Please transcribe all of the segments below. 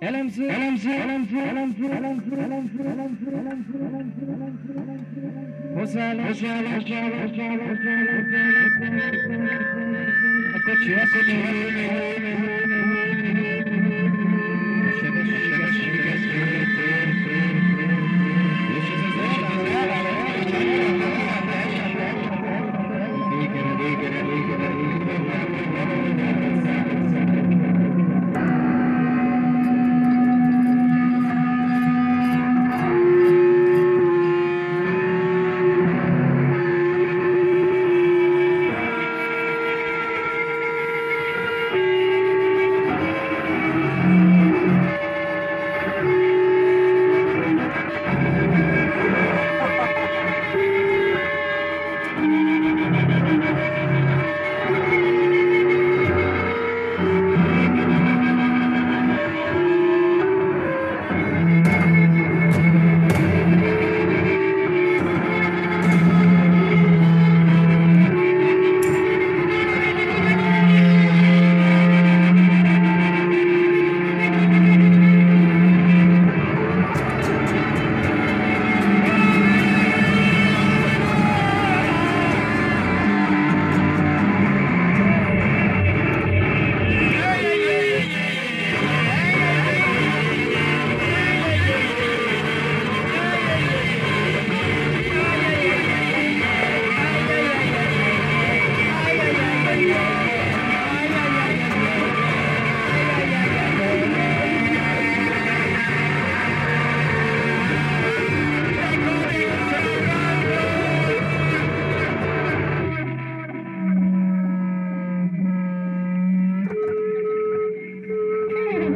Elemsi, elemsi, elemsi, elemsi, elemsi, elemsi, elemsi, elemsi, elemsi, elemsi, elemsi, Hosale, hosale, hosale, hosale, hosale, hosale, Eccoci, eccoci.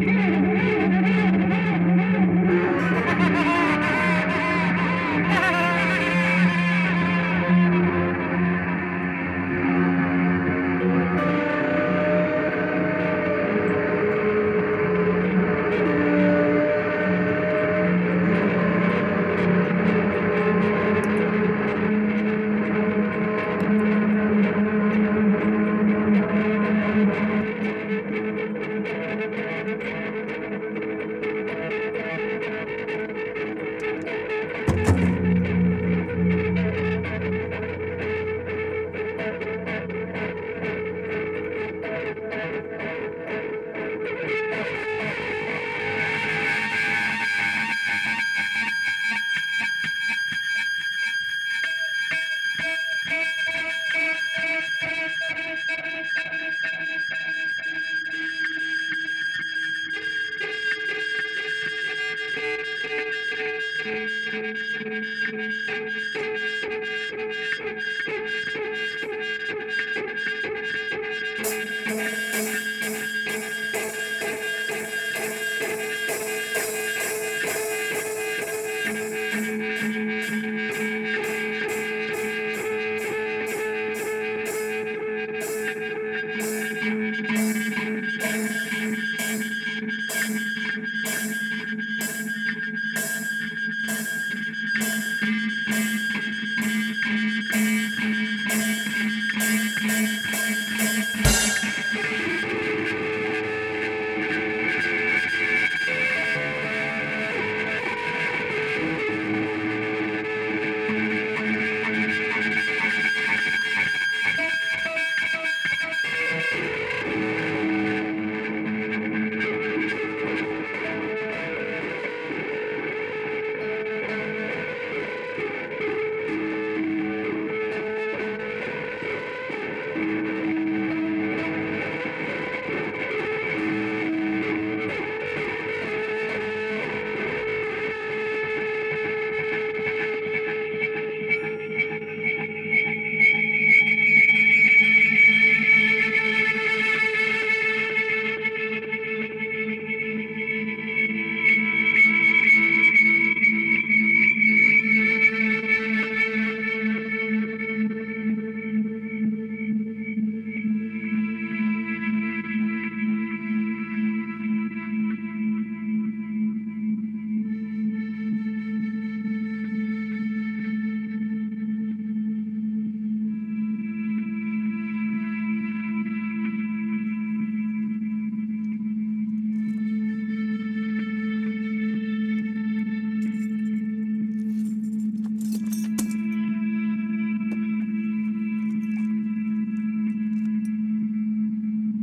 Yeah.